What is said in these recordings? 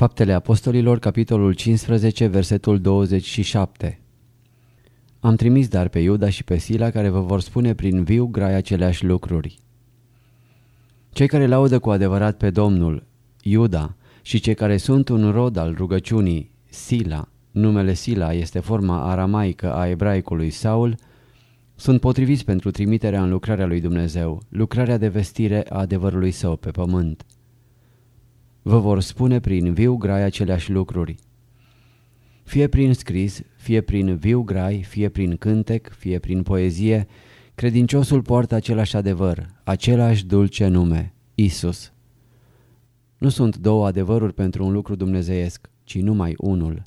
Faptele Apostolilor, capitolul 15, versetul 27 Am trimis dar pe Iuda și pe Sila care vă vor spune prin viu grai aceleași lucruri. Cei care laudă cu adevărat pe Domnul, Iuda, și cei care sunt un rod al rugăciunii, Sila, numele Sila este forma aramaică a ebraicului Saul, sunt potriviți pentru trimiterea în lucrarea lui Dumnezeu, lucrarea de vestire a adevărului său pe pământ. Vă vor spune prin viu grai aceleași lucruri. Fie prin scris, fie prin viu grai, fie prin cântec, fie prin poezie, credinciosul poartă același adevăr, același dulce nume, Isus. Nu sunt două adevăruri pentru un lucru dumnezeiesc, ci numai unul.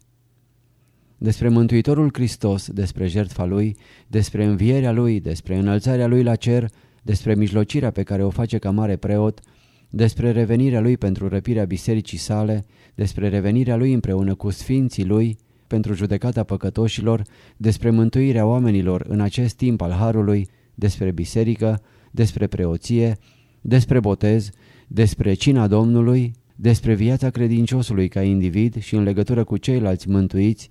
Despre Mântuitorul Hristos, despre jertfa Lui, despre învierea Lui, despre înălțarea Lui la cer, despre mijlocirea pe care o face ca mare preot, despre revenirea Lui pentru răpirea bisericii sale, despre revenirea Lui împreună cu sfinții Lui, pentru judecata păcătoșilor, despre mântuirea oamenilor în acest timp al Harului, despre biserică, despre preoție, despre botez, despre cina Domnului, despre viața credinciosului ca individ și în legătură cu ceilalți mântuiți,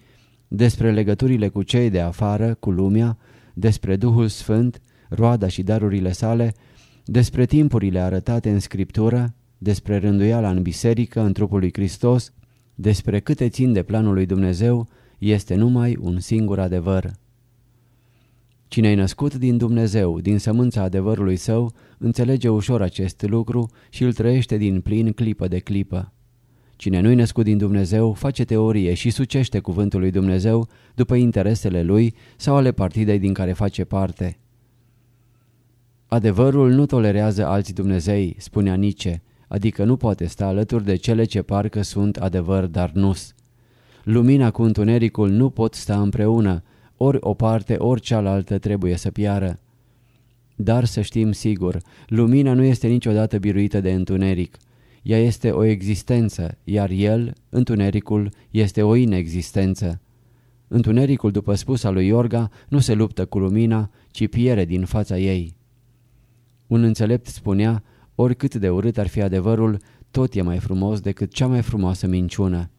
despre legăturile cu cei de afară, cu lumea, despre Duhul Sfânt, roada și darurile sale, despre timpurile arătate în Scriptură, despre rânduiala în biserică, în trupul lui Hristos, despre câte țin de planul lui Dumnezeu, este numai un singur adevăr. Cine e născut din Dumnezeu, din sămânța adevărului său, înțelege ușor acest lucru și îl trăiește din plin clipă de clipă. Cine nu-i născut din Dumnezeu face teorie și sucește cuvântul lui Dumnezeu după interesele lui sau ale partidei din care face parte. Adevărul nu tolerează alți Dumnezei, spunea Nice, adică nu poate sta alături de cele ce parcă sunt adevăr, dar nu-s. Lumina cu întunericul nu pot sta împreună, ori o parte, ori cealaltă trebuie să piară. Dar să știm sigur, lumina nu este niciodată biruită de întuneric. Ea este o existență, iar el, întunericul, este o inexistență. Întunericul, după spusa lui Iorga, nu se luptă cu lumina, ci piere din fața ei. Un înțelept spunea, oricât de urât ar fi adevărul, tot e mai frumos decât cea mai frumoasă minciună.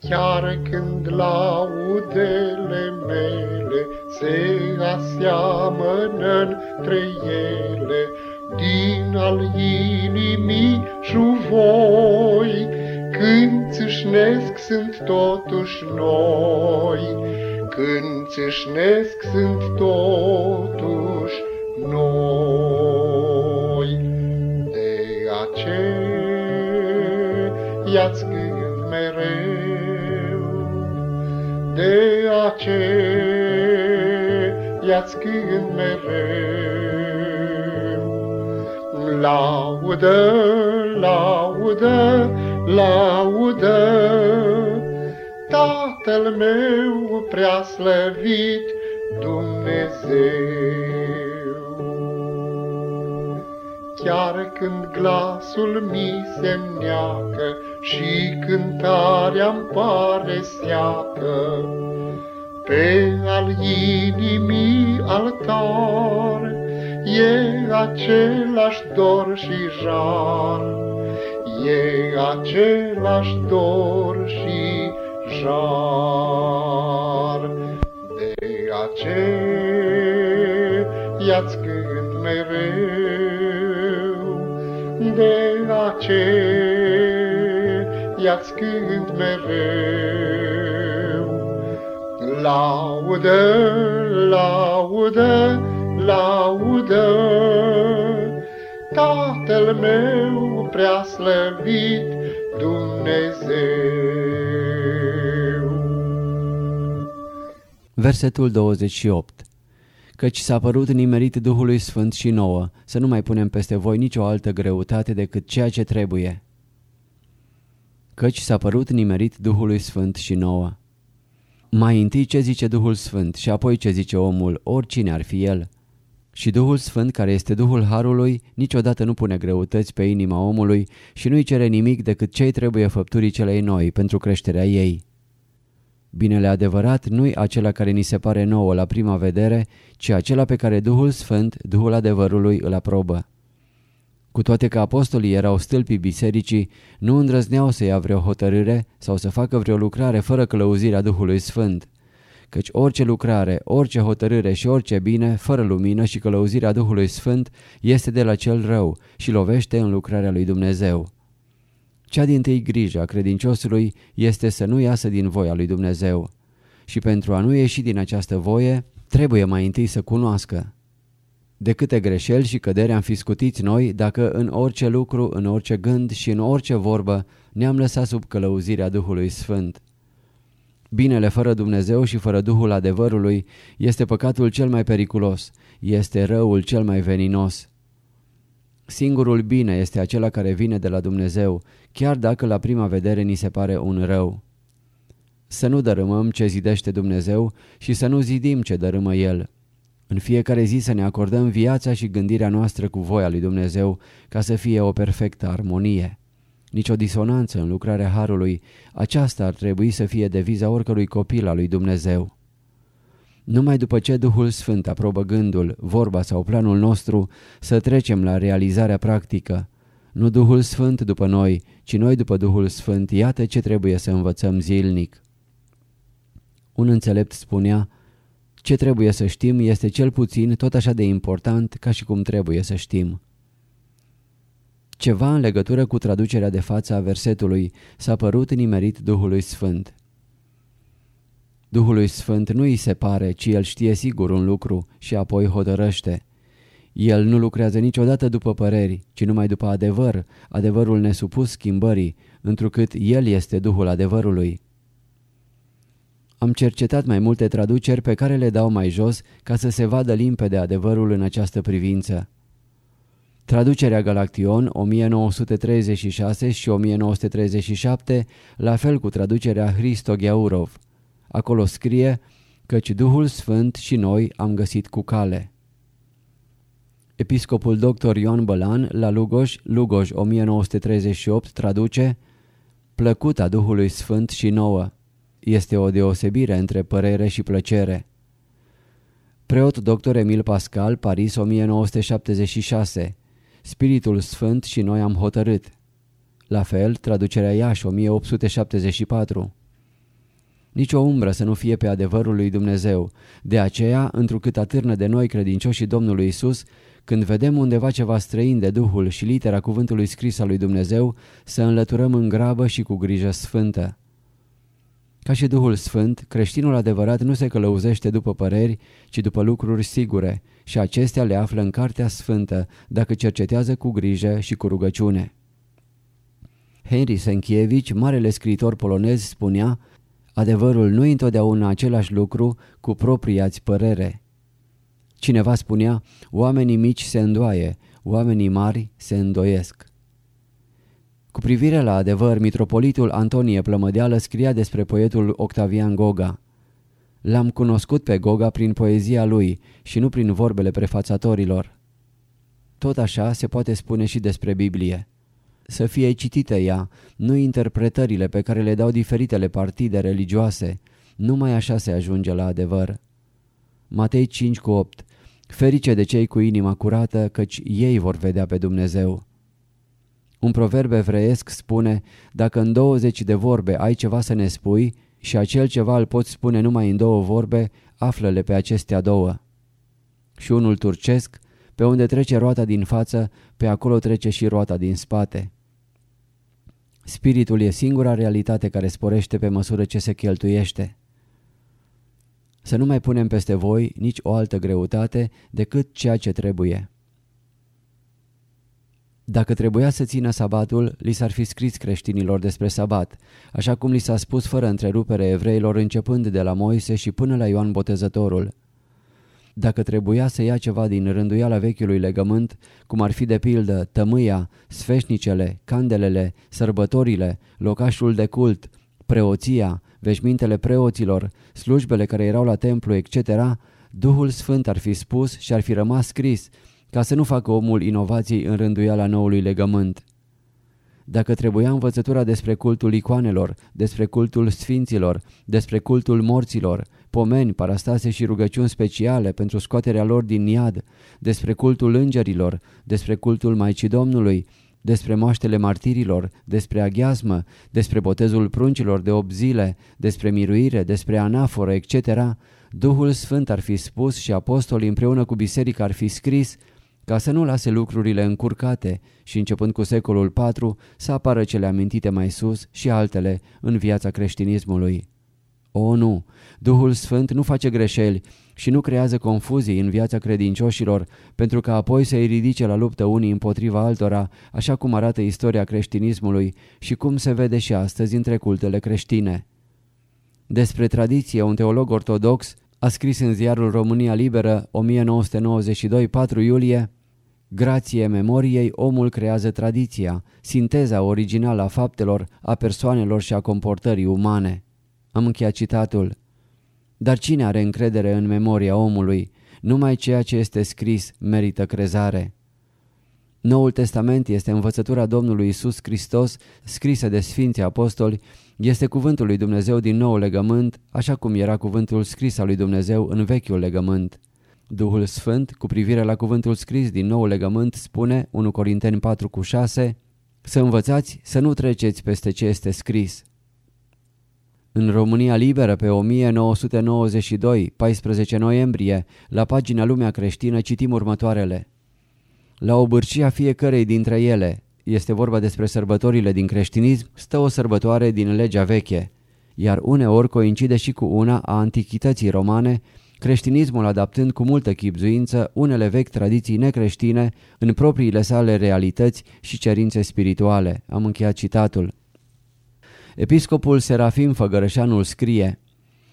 Chiar când laudele mele se aseamănă între ele, din al inimii voi, când țâșnesc sunt totuși noi, când țâșnesc sunt totuși noi. De aceea-ți gând mereu, de aceea-ți gând mereu. Laudă, laudă, laudă, Tatăl meu prea slăvit Dumnezeu. Chiar când glasul mi se neacă și cântarea-mi pare seacă, pe al inimii altar e același dor și jar, e același dor și jar. De aceea-ți cânt mereu, de aceea ia-ți cânt mereu. Laudă, laudă, laudă, Tatăl meu prea slăvit Dumnezeu. Versetul 28 Căci s-a părut nimerit Duhului Sfânt și nouă, să nu mai punem peste voi nicio altă greutate decât ceea ce trebuie. Căci s-a părut nimerit Duhului Sfânt și nouă. Mai întâi ce zice Duhul Sfânt și apoi ce zice omul, oricine ar fi el. Și Duhul Sfânt, care este Duhul Harului, niciodată nu pune greutăți pe inima omului și nu-i cere nimic decât ce trebuie făpturii celei noi pentru creșterea ei. Binele adevărat nu-i acela care ni se pare nouă la prima vedere, ci acela pe care Duhul Sfânt, Duhul adevărului, îl aprobă. Cu toate că apostolii erau stâlpii bisericii, nu îndrăzneau să ia vreo hotărâre sau să facă vreo lucrare fără călăuzirea Duhului Sfânt. Căci orice lucrare, orice hotărâre și orice bine, fără lumină și călăuzirea Duhului Sfânt, este de la cel rău și lovește în lucrarea lui Dumnezeu. Cea din tâi grijă a credinciosului este să nu iasă din voia lui Dumnezeu. Și pentru a nu ieși din această voie, trebuie mai întâi să cunoască. De câte greșeli și căderi am fi scutiți noi dacă în orice lucru, în orice gând și în orice vorbă ne-am lăsat sub călăuzirea Duhului Sfânt. Binele fără Dumnezeu și fără Duhul adevărului este păcatul cel mai periculos, este răul cel mai veninos. Singurul bine este acela care vine de la Dumnezeu, chiar dacă la prima vedere ni se pare un rău. Să nu dărâmăm ce zidește Dumnezeu și să nu zidim ce dărâmă El. În fiecare zi să ne acordăm viața și gândirea noastră cu voia lui Dumnezeu ca să fie o perfectă armonie. Nici o disonanță în lucrarea Harului, aceasta ar trebui să fie deviza oricărui copil al lui Dumnezeu. Numai după ce Duhul Sfânt aprobă gândul, vorba sau planul nostru, să trecem la realizarea practică. Nu Duhul Sfânt după noi, ci noi după Duhul Sfânt, iată ce trebuie să învățăm zilnic. Un înțelept spunea, ce trebuie să știm este cel puțin tot așa de important ca și cum trebuie să știm. Ceva în legătură cu traducerea de față a versetului s-a părut nimerit Duhului Sfânt. Duhului Sfânt nu îi se pare, ci el știe sigur un lucru și apoi hotărăște. El nu lucrează niciodată după păreri, ci numai după adevăr, adevărul nesupus schimbării, întrucât El este Duhul adevărului. Am cercetat mai multe traduceri pe care le dau mai jos ca să se vadă limpede adevărul în această privință. Traducerea Galaction 1936 și 1937, la fel cu traducerea Hristo Gheaurov. Acolo scrie căci Duhul Sfânt și noi am găsit cu cale. Episcopul dr. Ioan Bălan la Lugoj, Lugoj 1938 traduce Plăcuta Duhului Sfânt și nouă. Este o deosebire între părere și plăcere. Preot dr. Emil Pascal, Paris 1976 Spiritul Sfânt și noi am hotărât. La fel, traducerea Iași 1874 nici o umbră să nu fie pe adevărul lui Dumnezeu. De aceea, întrucât atârnă de noi credincioșii Domnului Isus, când vedem undeva ceva străin de Duhul și litera cuvântului scris al lui Dumnezeu, să înlăturăm în grabă și cu grijă sfântă. Ca și Duhul Sfânt, creștinul adevărat nu se călăuzește după păreri, ci după lucruri sigure și acestea le află în Cartea Sfântă, dacă cercetează cu grijă și cu rugăciune. Henry Sienkiewicz, marele scriitor polonez, spunea Adevărul nu e întotdeauna același lucru cu propria-ți părere. Cineva spunea, oamenii mici se îndoaie, oamenii mari se îndoiesc. Cu privire la adevăr, mitropolitul Antonie Plămădeală scria despre poetul Octavian Goga. L-am cunoscut pe Goga prin poezia lui și nu prin vorbele prefațatorilor. Tot așa se poate spune și despre Biblie să fie citită ea, nu interpretările pe care le dau diferitele partide religioase. Numai așa se ajunge la adevăr. Matei 5 cu 8 Ferice de cei cu inima curată, căci ei vor vedea pe Dumnezeu. Un proverb evreiesc spune, dacă în 20 de vorbe ai ceva să ne spui și acel ceva îl poți spune numai în două vorbe, află-le pe acestea două. Și unul turcesc, pe unde trece roata din față, pe acolo trece și roata din spate. Spiritul e singura realitate care sporește pe măsură ce se cheltuiește. Să nu mai punem peste voi nici o altă greutate decât ceea ce trebuie. Dacă trebuia să țină sabatul, li s-ar fi scris creștinilor despre sabat, așa cum li s-a spus fără întrerupere evreilor începând de la Moise și până la Ioan Botezătorul. Dacă trebuia să ia ceva din rânduiala vechiului legământ, cum ar fi de pildă tămâia, sfeșnicele, candelele, sărbătorile, locașul de cult, preoția, veșmintele preoților, slujbele care erau la templu, etc., Duhul Sfânt ar fi spus și ar fi rămas scris, ca să nu facă omul inovații în rânduiala noului legământ. Dacă trebuia învățătura despre cultul icoanelor, despre cultul sfinților, despre cultul morților, pomeni, parastase și rugăciuni speciale pentru scoaterea lor din iad, despre cultul îngerilor, despre cultul Maicii Domnului, despre moaștele martirilor, despre aghiazmă, despre botezul pruncilor de 8 zile, despre miruire, despre anaforă, etc., Duhul Sfânt ar fi spus și apostolii împreună cu biserica ar fi scris ca să nu lase lucrurile încurcate și începând cu secolul IV să apară cele amintite mai sus și altele în viața creștinismului. O, nu! Duhul Sfânt nu face greșeli și nu creează confuzii în viața credincioșilor pentru că apoi să-i ridice la luptă unii împotriva altora, așa cum arată istoria creștinismului și cum se vede și astăzi între cultele creștine. Despre tradiție, un teolog ortodox a scris în ziarul România Liberă 1992, 4 iulie, Grație memoriei, omul creează tradiția, sinteza originală a faptelor, a persoanelor și a comportării umane. Am încheiat citatul. Dar cine are încredere în memoria omului? Numai ceea ce este scris merită crezare. Noul Testament este învățătura Domnului Isus Hristos, scrisă de Sfinții Apostoli, este cuvântul lui Dumnezeu din nou legământ, așa cum era cuvântul scris al lui Dumnezeu în vechiul legământ. Duhul Sfânt, cu privire la cuvântul scris din nou legământ, spune 1 Corinteni 4 cu 6 Să învățați să nu treceți peste ce este scris. În România Liberă, pe 1992, 14 noiembrie, la pagina Lumea Creștină, citim următoarele. La obârcia fiecărei dintre ele, este vorba despre sărbătorile din creștinism, stă o sărbătoare din legea veche, iar uneori coincide și cu una a antichității romane, creștinismul adaptând cu multă chipzuință unele vechi tradiții necreștine în propriile sale realități și cerințe spirituale. Am încheiat citatul. Episcopul Serafim Făgărășanul scrie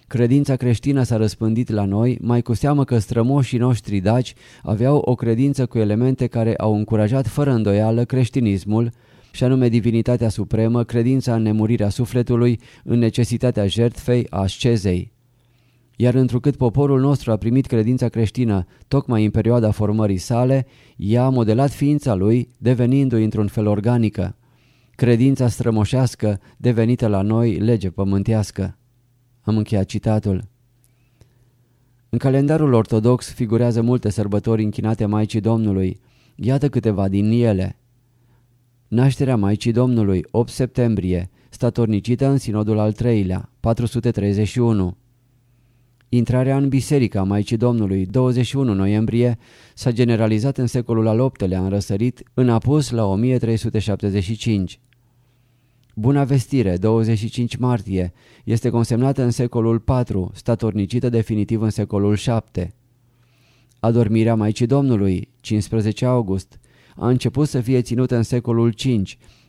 Credința creștină s-a răspândit la noi, mai cu seamă că strămoșii noștri daci aveau o credință cu elemente care au încurajat fără îndoială creștinismul, și anume divinitatea supremă, credința în nemurirea sufletului, în necesitatea jertfei, a ascezei. Iar întrucât poporul nostru a primit credința creștină tocmai în perioada formării sale, ea a modelat ființa lui, devenindu-i într-un fel organică. Credința strămoșească devenită la noi lege pământească. Am încheiat citatul. În calendarul ortodox figurează multe sărbători închinate Maicii Domnului. Iată câteva din ele. Nașterea Maicii Domnului, 8 septembrie, statornicită în sinodul al treilea, 431. Intrarea în biserica Maicii Domnului, 21 noiembrie, s-a generalizat în secolul al VIII-lea, în răsărit, în apus la 1375. Buna vestire, 25 martie, este consemnată în secolul IV, statornicită definitiv în secolul VII. Adormirea Maicii Domnului, 15 august, a început să fie ținută în secolul V,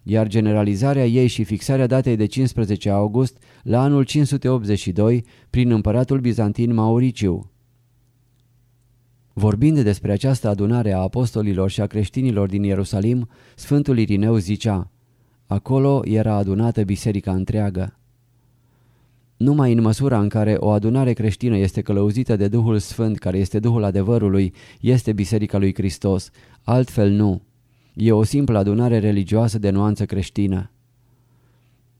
iar generalizarea ei și fixarea datei de 15 august la anul 582 prin împăratul bizantin Mauriciu. Vorbind despre această adunare a apostolilor și a creștinilor din Ierusalim, Sfântul Irineu zicea Acolo era adunată biserica întreagă. Numai în măsura în care o adunare creștină este călăuzită de Duhul Sfânt, care este Duhul adevărului, este Biserica lui Hristos, altfel nu. E o simplă adunare religioasă de nuanță creștină.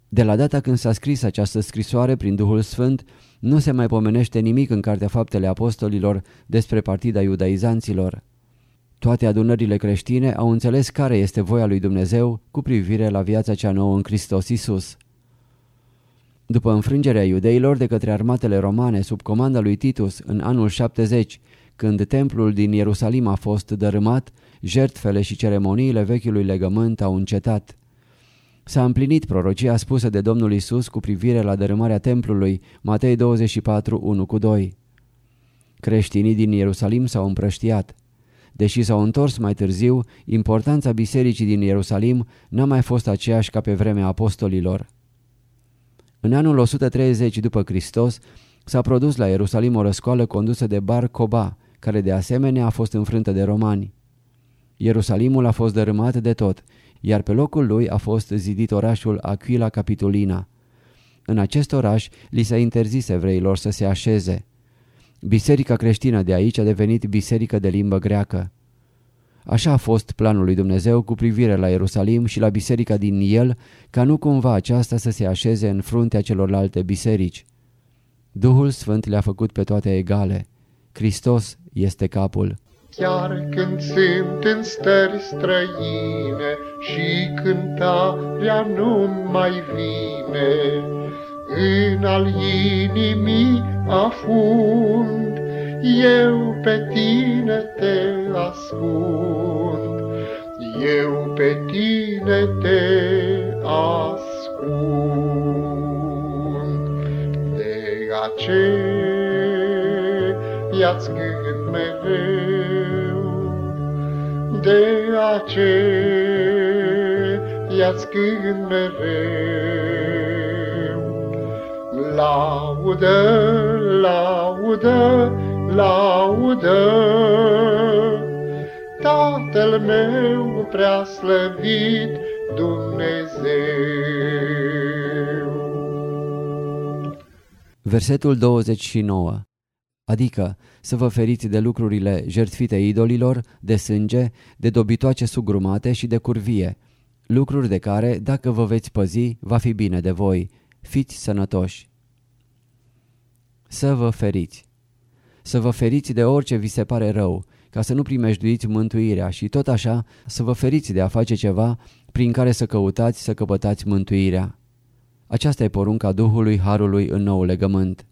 De la data când s-a scris această scrisoare prin Duhul Sfânt, nu se mai pomenește nimic în Cartea Faptele Apostolilor despre partida iudaizanților. Toate adunările creștine au înțeles care este voia lui Dumnezeu cu privire la viața cea nouă în Hristos Isus. După înfrângerea iudeilor de către armatele romane sub comanda lui Titus în anul 70, când templul din Ierusalim a fost dărâmat, jertfele și ceremoniile vechiului legământ au încetat. S-a împlinit prorocia spusă de Domnul Isus cu privire la dărâmarea templului, Matei 24, 1 cu 2. Creștinii din Ierusalim s-au împrăștiat. Deși s-au întors mai târziu, importanța bisericii din Ierusalim n-a mai fost aceeași ca pe vremea apostolilor. În anul 130 după Hristos s-a produs la Ierusalim o răscoală condusă de Bar Coba, care de asemenea a fost înfrântă de romani. Ierusalimul a fost dărâmat de tot, iar pe locul lui a fost zidit orașul Aquila Capitolina. În acest oraș li s-a interzis evreilor să se așeze. Biserica creștină de aici a devenit biserică de limbă greacă. Așa a fost planul lui Dumnezeu cu privire la Ierusalim și la biserica din el, ca nu cumva aceasta să se așeze în fruntea celorlalte biserici. Duhul Sfânt le-a făcut pe toate egale. Hristos este capul. Chiar când sunt în stări străine și cântarea nu mai vine, în al inimii afund, eu pe tine te ascund, eu pe tine te ascund. De aceea-ți gând mereu, de aceea-ți gând mereu. Laudă, laudă, laudă, Tatăl meu prea slăvit Dumnezeu. Versetul 29 Adică să vă feriți de lucrurile jertfite idolilor, de sânge, de dobitoace sugrumate și de curvie, lucruri de care, dacă vă veți păzi, va fi bine de voi. Fiți sănătoși. Să vă feriți. Să vă feriți de orice vi se pare rău, ca să nu primejduiți mântuirea și tot așa să vă feriți de a face ceva prin care să căutați să căpătați mântuirea. Aceasta e porunca Duhului Harului în nou legământ.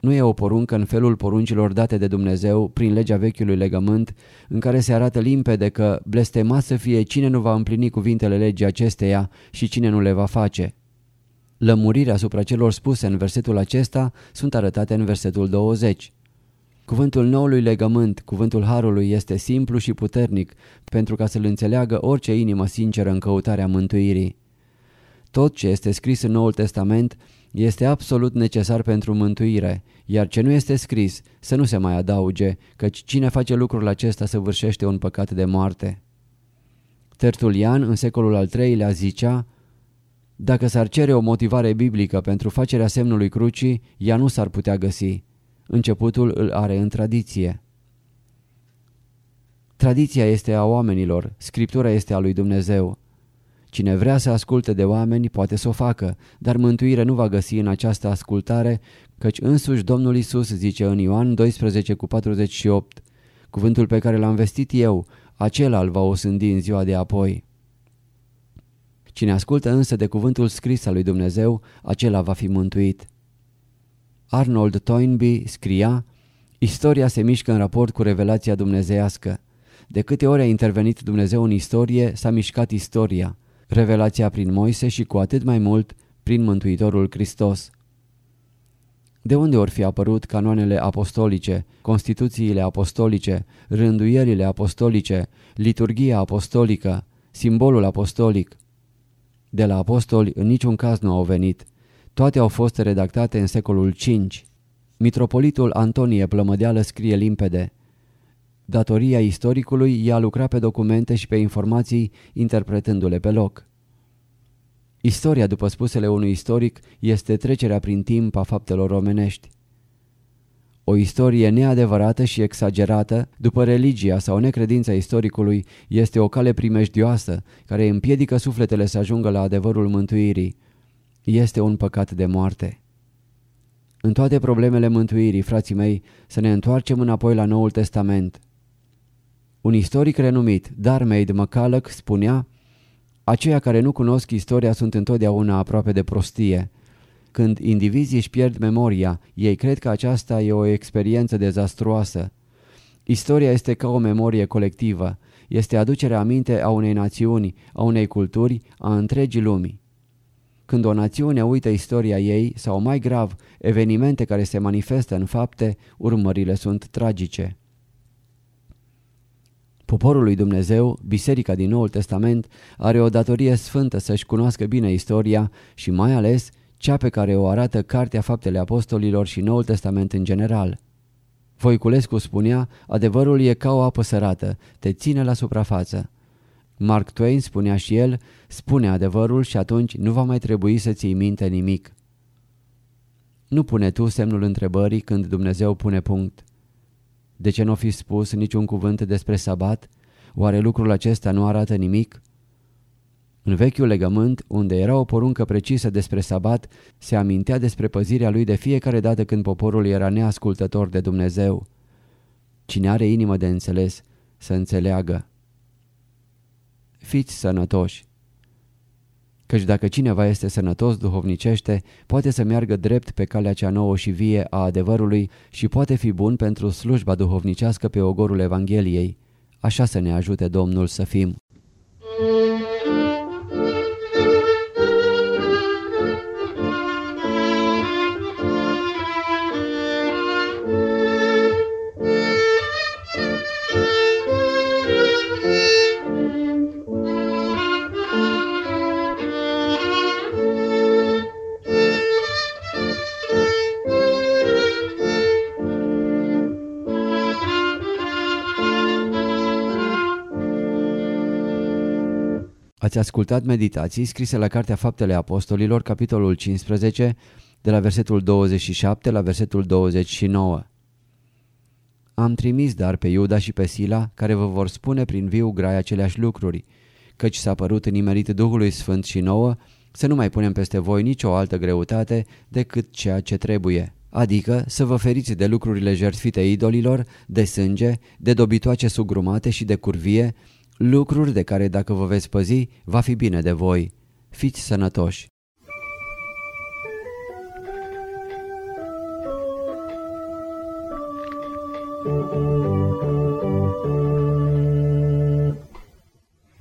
Nu e o poruncă în felul poruncilor date de Dumnezeu prin legea vechiului legământ, în care se arată limpede că blestemat să fie cine nu va împlini cuvintele legii acesteia și cine nu le va face. Lămurirea asupra celor spuse în versetul acesta sunt arătate în versetul 20. Cuvântul noului legământ, cuvântul Harului, este simplu și puternic pentru ca să-l înțeleagă orice inimă sinceră în căutarea mântuirii. Tot ce este scris în Noul Testament este absolut necesar pentru mântuire, iar ce nu este scris să nu se mai adauge, căci cine face lucrul acesta săvârșește un păcat de moarte. Tertulian, în secolul al III-lea, zicea Dacă s-ar cere o motivare biblică pentru facerea semnului crucii, ea nu s-ar putea găsi. Începutul îl are în tradiție. Tradiția este a oamenilor, Scriptura este a lui Dumnezeu. Cine vrea să asculte de oameni poate să o facă, dar mântuire nu va găsi în această ascultare, căci însuși Domnul Isus zice în Ioan 12 cu 48, cuvântul pe care l-am vestit eu, acela îl va osândi în ziua de apoi. Cine ascultă însă de cuvântul scris al lui Dumnezeu, acela va fi mântuit. Arnold Toynbee scria, Istoria se mișcă în raport cu revelația dumnezeiască. De câte ori a intervenit Dumnezeu în istorie, s-a mișcat istoria. Revelația prin Moise și cu atât mai mult prin Mântuitorul Hristos. De unde or fi apărut canoanele apostolice, constituțiile apostolice, rânduierile apostolice, liturgia apostolică, simbolul apostolic? De la apostoli în niciun caz nu au venit. Toate au fost redactate în secolul V. Mitropolitul Antonie Plămădeală scrie limpede. Datoria istoricului e a lucra pe documente și pe informații interpretându-le pe loc. Istoria, după spusele unui istoric, este trecerea prin timp a faptelor omenești. O istorie neadevărată și exagerată, după religia sau necredința istoricului, este o cale primejdioasă care împiedică sufletele să ajungă la adevărul mântuirii. Este un păcat de moarte. În toate problemele mântuirii, frații mei, să ne întoarcem înapoi la Noul Testament. Un istoric renumit, Darmaid McCulloch, spunea Aceia care nu cunosc istoria sunt întotdeauna aproape de prostie. Când indivizii își pierd memoria, ei cred că aceasta e o experiență dezastruoasă. Istoria este ca o memorie colectivă. este aducerea aminte a unei națiuni, a unei culturi, a întregii lumii. Când o națiune uită istoria ei, sau mai grav, evenimente care se manifestă în fapte, urmările sunt tragice. Poporul lui Dumnezeu, Biserica din Noul Testament, are o datorie sfântă să-și cunoască bine istoria și mai ales cea pe care o arată Cartea Faptele Apostolilor și Noul Testament în general. Voiculescu spunea, adevărul e ca o apă sărată, te ține la suprafață. Mark Twain spunea și el, spune adevărul și atunci nu va mai trebui să ții minte nimic. Nu pune tu semnul întrebării când Dumnezeu pune punct. De ce nu fi spus niciun cuvânt despre sabat? Oare lucrul acesta nu arată nimic? În vechiul legământ, unde era o poruncă precisă despre sabat, se amintea despre păzirea lui de fiecare dată când poporul era neascultător de Dumnezeu. Cine are inimă de înțeles, să înțeleagă. Fiți sănătoși! Căci dacă cineva este sănătos duhovnicește, poate să meargă drept pe calea cea nouă și vie a adevărului și poate fi bun pentru slujba duhovnicească pe ogorul Evangheliei. Așa să ne ajute Domnul să fim. Ați ascultat meditații scrise la Cartea Faptele Apostolilor, capitolul 15, de la versetul 27 la versetul 29. Am trimis dar pe Iuda și pe Sila, care vă vor spune prin viu grai aceleași lucruri, căci s-a părut nimerit Duhului Sfânt și nouă, să nu mai punem peste voi nicio altă greutate decât ceea ce trebuie, adică să vă feriți de lucrurile jertfite idolilor, de sânge, de dobitoace sugrumate și de curvie, lucruri de care dacă vă veți păzi, va fi bine de voi. Fiți sănătoși!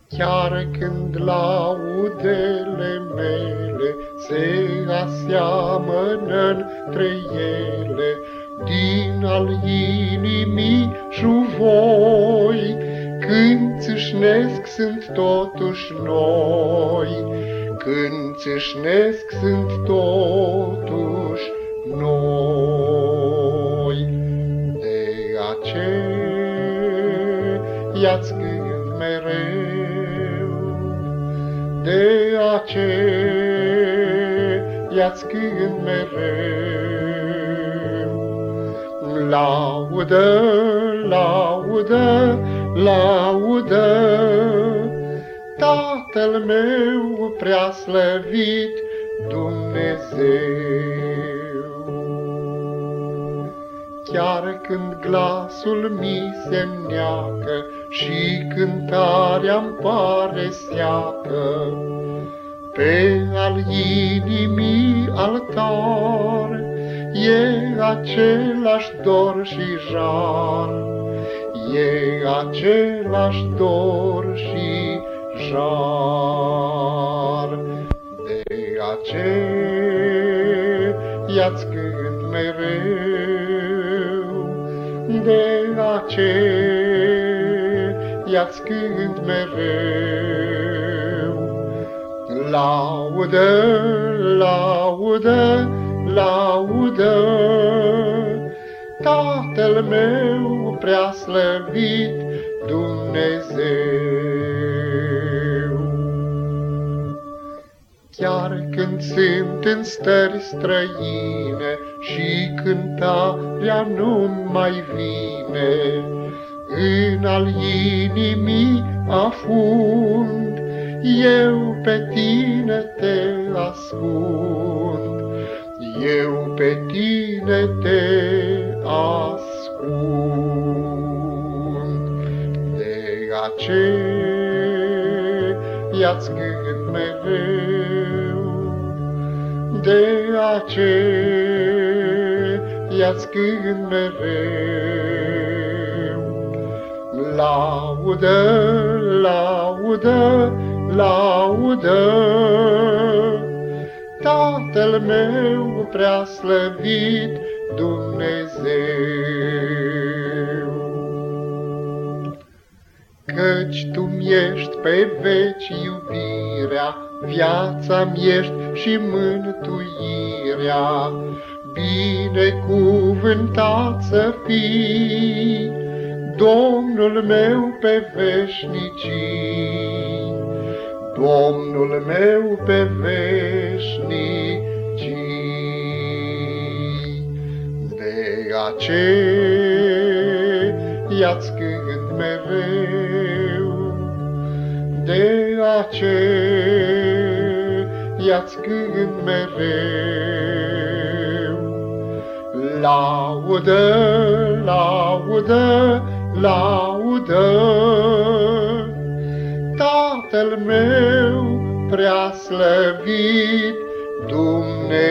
Chiar când laudele mele se aseamănă între ele, din al inimii voi, când țâșnesc sunt totuși noi, când țâșnesc sunt totuși noi. De aceea-ți gând mereu, de aceea-ți gând mereu. Laudă, laudă, laudă. Tatăl meu prea slăvit Dumnezeu. Chiar când glasul mi se neacă și cântarea-mi pare seacă, pe al inimii altar e același dor și jar e același dor și jar. De aceea-ți cânt mereu, de aceea-ți cânt mereu. Laudă, laudă, laudă, Tatăl meu prea slăvit Dumnezeu. Chiar când sunt în stări străine și cântarea nu mai vine, în al inimii afund, eu pe tine te ascund. Eu pe tine te ascund. Aceea-ți gând mereu, de aceea-ți gând mereu. Laudă, laudă, laudă, Tatăl meu prea slăvit Dumnezeu. Căci Tu mi-ești pe veci iubirea, Viața-mi ești și mântuirea, Binecuvântat să fii, Domnul meu pe veșnicii, Domnul meu pe veșnicii. De aceea-ți cânt mereu, De aceea-ți cânt mereu. Laudă, laudă, laudă. Tatăl meu prea slăvit Dumnezeu.